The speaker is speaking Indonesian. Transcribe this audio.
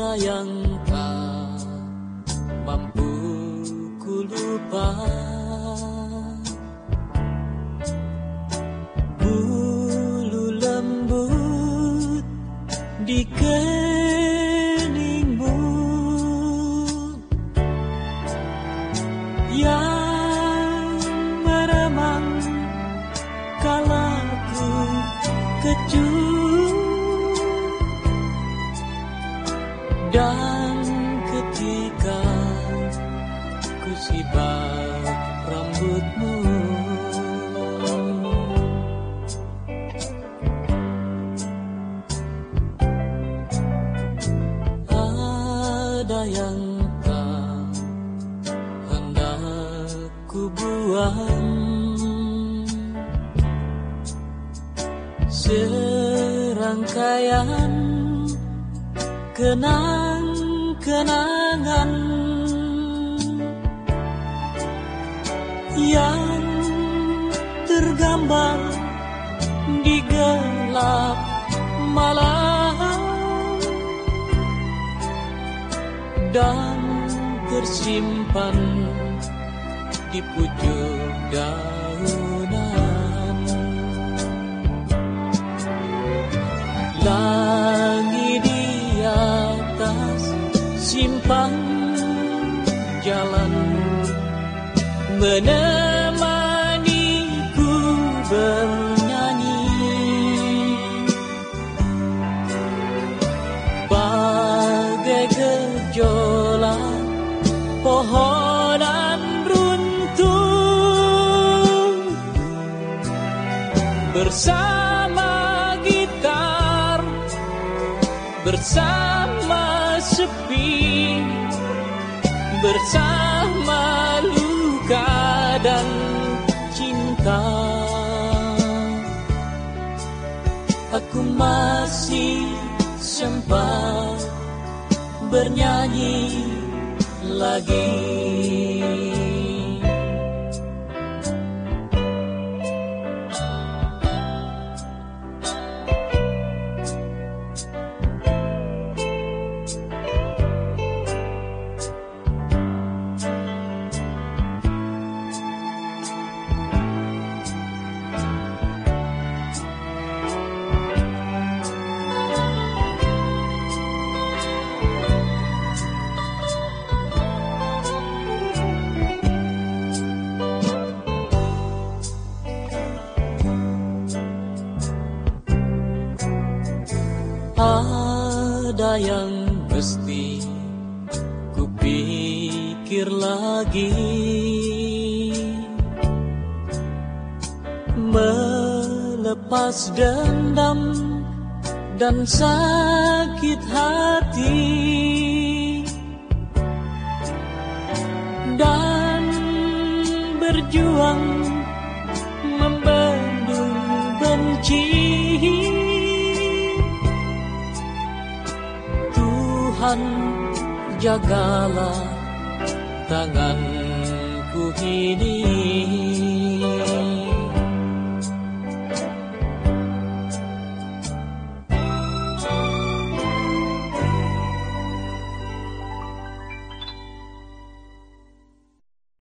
yang tak mampu ku lupa Bulu lembut di keningmu Yang meremang kala ku kecut ku sibak rambutmu. Ada yang tak hendak ku buang Serangkaian kenang-kenangan Yang tergambar di gelap malam. Dan tersimpan di pucuk daunan. Langit di atas simpang Menemaniku bernyanyi. Bagai gejolak pohonan runtuh. Bersama gitar Bersama sepi Bersama Aku masih sempat bernyanyi lagi Ada yang mesti kupikir lagi. Melepas dendam dan sakit hati. Dan berjuang membendung benci Tuhan jagalah tanganku ini